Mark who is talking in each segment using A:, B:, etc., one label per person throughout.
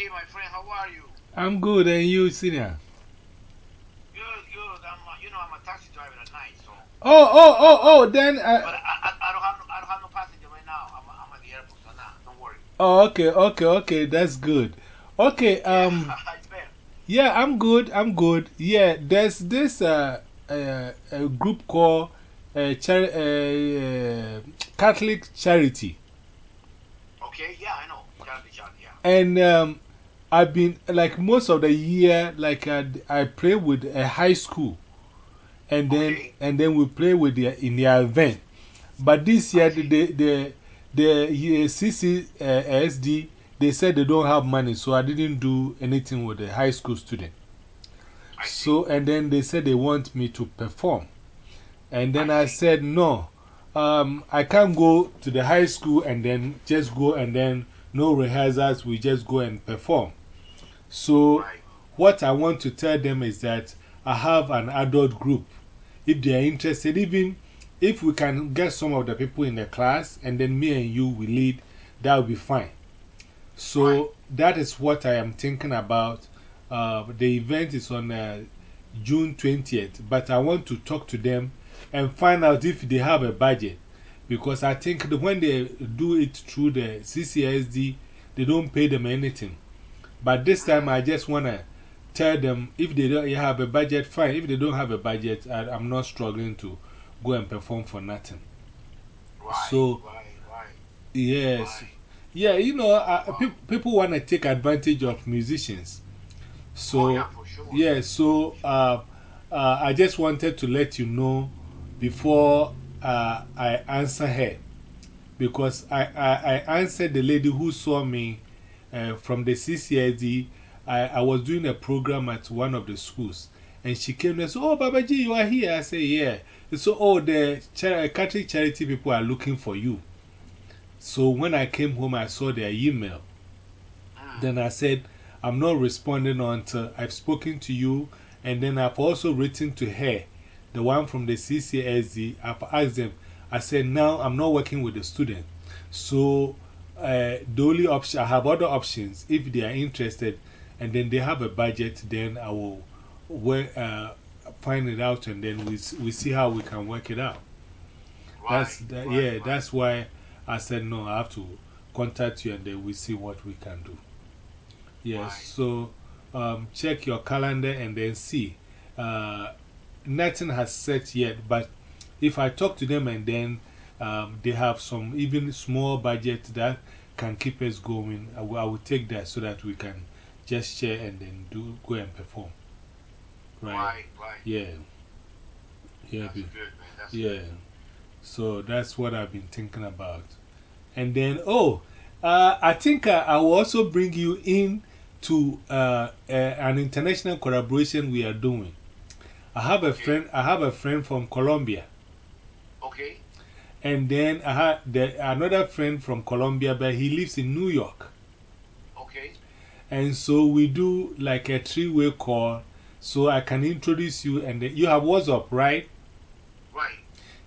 A: Aye, my friend, how are you?
B: I'm good, and you, senior?
A: Good, good. I'm, uh, you know, I'm a taxi driver at night, so.
B: Oh, oh, oh, oh, then.
A: But
B: Uh,
A: I, I, I don't have, no, I don't have no passenger right now. I'm, I'm at the airport, so nah, don't worry.
B: oh, okay, okay, okay, that's good. Okay, um, yeah, I'm good, I'm good. Yeah, there's this uh, uh, a group called uh, char uh, Catholic Charity.
A: Okay, yeah, I know. Charlie, Charlie, yeah.
B: And um, I've been, like, most of the year, like, uh, I play with a high school. And then,
A: Okay.
B: and then we play with their, in their event. But this year, the, the, the, the uh, CCSD, they said they don't have money, so I didn't do anything with the high school student. So, and then they said they want me to perform. And then
A: I
B: I said, no, um, I can't go to the high school and then just go and then no rehearsals, we just go and perform. So, what I want to tell them is that I have an adult group. If they are interested, even if we can get some of the people in the class and then me and you will lead, that will be fine. So, that is what I am thinking about. Uh, the event is on uh, June 20th, but I want to talk to them and find out if they have a budget. Because I think when they do it through the CCSD, they don't pay them anything. But this time, I just want to tell them if they don't have a budget, fine. If they don't have a budget, I, I'm not struggling to go and perform for nothing.
A: Right.
B: So-
A: right, right.
B: Yes. Yeah, you know, uh, pe people want to take advantage of musicians. So,
A: oh, yeah, for sure.
B: yeah, so uh, uh, I just wanted to let you know before uh, I answer her. Because I, I, I answered the lady who saw me uh, from the CCSD. I, I was doing a program at one of the schools. And she came and said, Oh, Babaji, you are here. I said, Yeah. So, oh, the char Catholic charity people are looking for you. So, when I came home, I saw their email.
A: Mm.
B: Then I said, I'm not responding until I've spoken to you. And then I've also written to her, the one from the CCSD. I've asked them, I said, now I'm not working with the student. So uh, the only option, I have other options if they are interested and then they have a budget, then I will work, uh, find it out and then we, we see how we can work it out.
A: Right,
B: That's, that, yeah, that's why I said, no, I have to contact you and then we see what we can do. Yes, so um, check your calendar and then see. Uh, nothing has set yet, but if I talk to them and then um, they have some even small budget that can keep us going, I will, I will take that so that we can just share and then do, go and perform. Right?
A: Right, right.
B: Yeah. Yeah,
A: That's good, man. That's
B: yeah.
A: good.
B: So that's what I've been thinking about. And then, oh, uh, I think uh, I will also bring you in to uh, uh, an international collaboration we are doing. I have a
A: Okay.
B: friend, I have a friend from Colombia.
A: Okay.
B: And then I had the, another friend from Colombia, but he lives in New York.
A: Okay.
B: And so we do like a three way call so I can introduce you. And you have WhatsApp, right?
A: Right.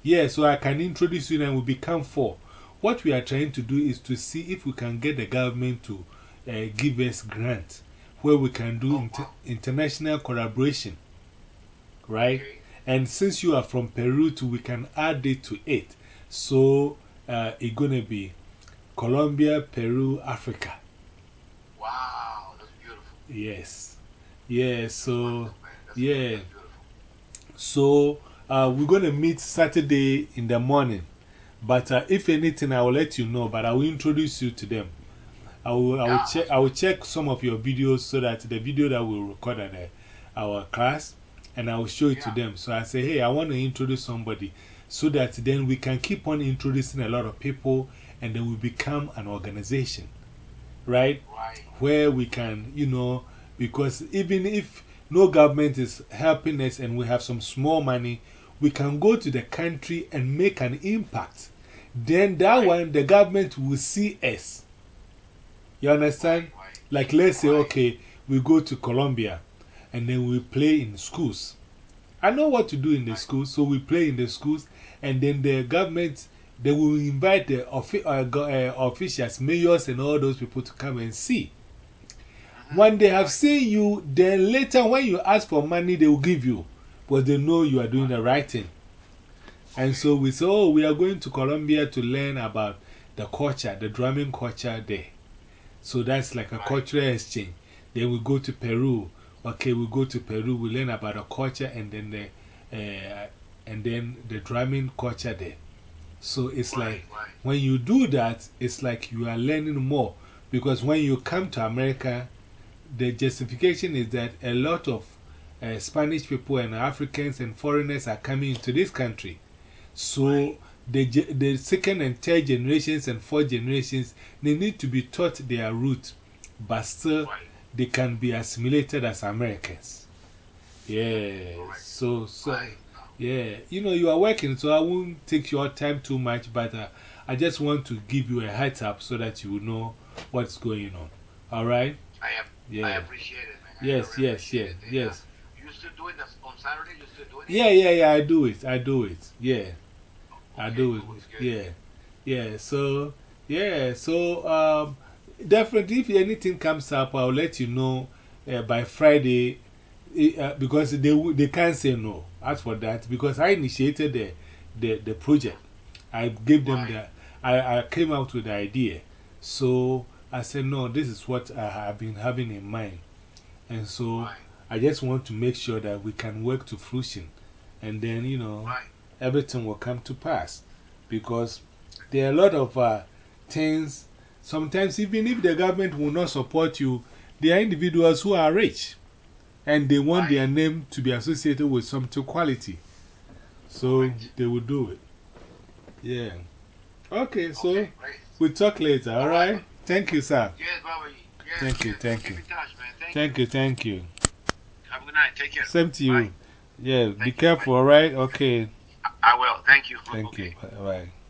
B: Yeah, so I can introduce you and we become four. What we are trying to do is to see if we can get the government to uh, give us grant where we can do
A: Oh,
B: inter
A: wow.
B: international collaboration. Right?
A: Okay.
B: And since you are from Peru, too, we can add it to it. So uh, it's going to be Colombia, Peru, Africa.
A: Wow, that's beautiful.
B: Yes. Yeah, so.
A: That's,
B: yeah. So uh, we're going to meet Saturday in the morning. But uh, if anything, I will let you know. But I will introduce you to them. I will, I will,
A: Yeah.
B: check, I will check some of your videos so that the video that we record at uh, our class, and I will show it to them. So I say, hey, I want to introduce somebody so that then we can keep on introducing a lot of people and then we become an organization. Right?
A: Right.
B: where we can, you know, because even if no government is helping us and we have some small money, we can go to the country and make an impact. Then that
A: Right.
B: one, the government will see us. You understand?
A: Right.
B: Like, let's say, okay, we go to Colombia and then we play in schools. I know what to do in the schools, so we play in the schools, and then the government they will invite the offi uh, uh, officials, mayors, and all those people to come and see. When they have seen you, then later when you ask for money, they will give you. But they know you are doing the right thing. And so we say, oh, we are going to Colombia to learn about the culture, the drumming culture there. So that's like a cultural exchange. Then we go to Peru. Okay, we go to Peru, we learn about the culture and then the, uh, and then the drumming culture there. So it's like when you do that, it's like you are learning more. Because when you come to America, the justification is that a lot of uh, Spanish people and Africans and foreigners are coming into this country. So the, the second and third generations and fourth generations, they need to be taught their roots, but still they can be assimilated as Americans. Yeah, so, so, yeah, you know, you are working, so I won't take your time too much, but uh, I just want to give you a heads up so that you know what's going on. All right?
A: I, am,
B: yeah.
A: I appreciate it, man.
B: Yes, yes, yes,
A: it.
B: yes.
A: You still doing this on Saturday? You still doing it?
B: Yeah, yeah, yeah, I do it. I do it. Yeah. I do it. Yeah. Yeah. So, yeah. So, um, definitely, if anything comes up, I'll let you know uh, by Friday uh, because they, they can't say no. As for that, because I initiated the, the, the project, I gave them the, I, I came out with the idea. So, I said, no, this is what I have been having in mind. And so, I just want to make sure that we can work to fruition. And then, you know, everything will come to pass. Because there are a lot of uh, things, sometimes, even if the government will not support you, there are individuals who are rich and they want their name to be associated with something quality. So they will do it. Yeah. Okay, so
A: okay,
B: we'll talk later, all right? Thank you, sir.
A: Yes, Baba. Yes,
B: thank you, thank you.
A: touch. Thank,
B: Thank you, thank you.
A: Have a good night. Take care.
B: Same to you.
A: Bye.
B: Yeah, be
A: you.
B: careful, all right? Okay.
A: I will. Thank you.
B: Thank
A: okay.
B: you. Bye. -bye.